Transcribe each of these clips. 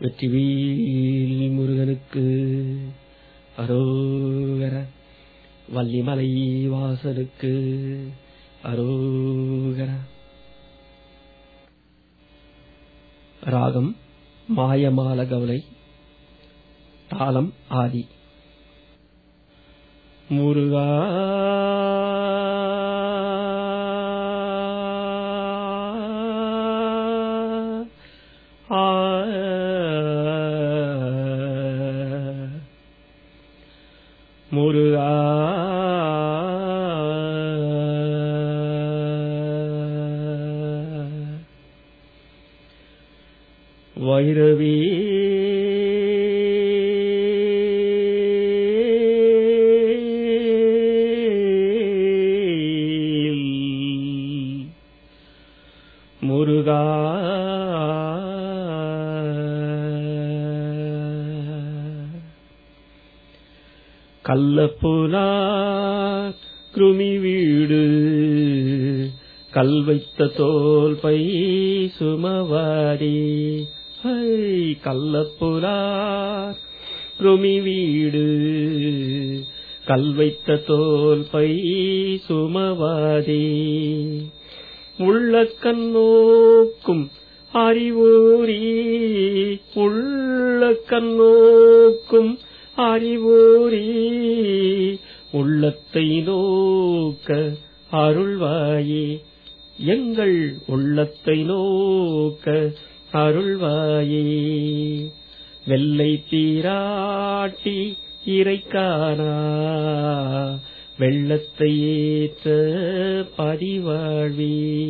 வெற்றிவேல் முருகனுக்கு அரோகர வள்ளிமலை வாசனுக்கு அரோகர. ராகம் மாயமால கவலை தாளம் ஆதி. முருகா முருகா. வைரவி. முருகா. கள்ளப்புலார் கிருமி வீடு. கல்வைத்த தோல் பை சுமவாரி. கள்ளப்புலார் கிருமி வீடு. கல்வைத்த தோல் பை சுமவாதி உள்ளக்கண் நோக்கும் அறிவூரி. உள்ளக்கண் நோக்கும் அறிவூரி. உள்ளத்தை நோக்க அருள்வாயே. எங்கள் உள்ளத்தை நோக்க அருள்வாயே. வெள்ளை தீராட்டி இறைக்கானா. வெள்ளத்தை ஏற்ற பதிவாழ்வே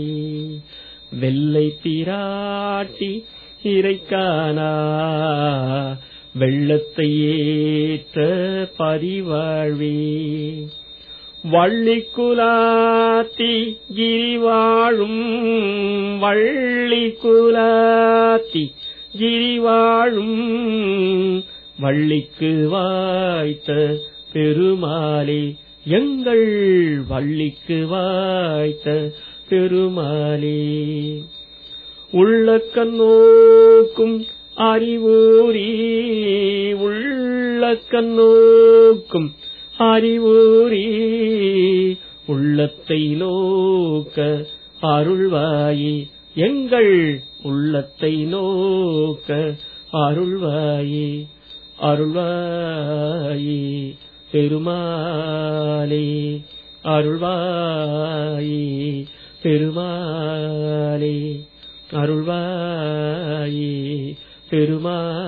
வெள்ளை தீராட்டி இறைக்கானா. வெள்ளத்தை ஏற்ற பதிவாழ்வி வள்ளிக்குலாத்தி கிரிவாழும் வள்ளிக்குலாத்தி கிரிவாழும் வள்ளிக்கு வாய்த்த பெருமாளே எங்கள் வள்ளிக்கு வாய்த்த பெருமாளே. உள்ள கண்ணோக்கும் அறிவூரி உள்ள கண்ணோக்கும் அறிவூரி உள்ளத்தை நோக்க அருள்வாயி. எங்கள் உள்ளத்தை நோக்க அருள்வாயி. அருள்வாயி. பெருமாளே. அருள்வாயி. பெருமாளே. அருள்வாயி. பெருமா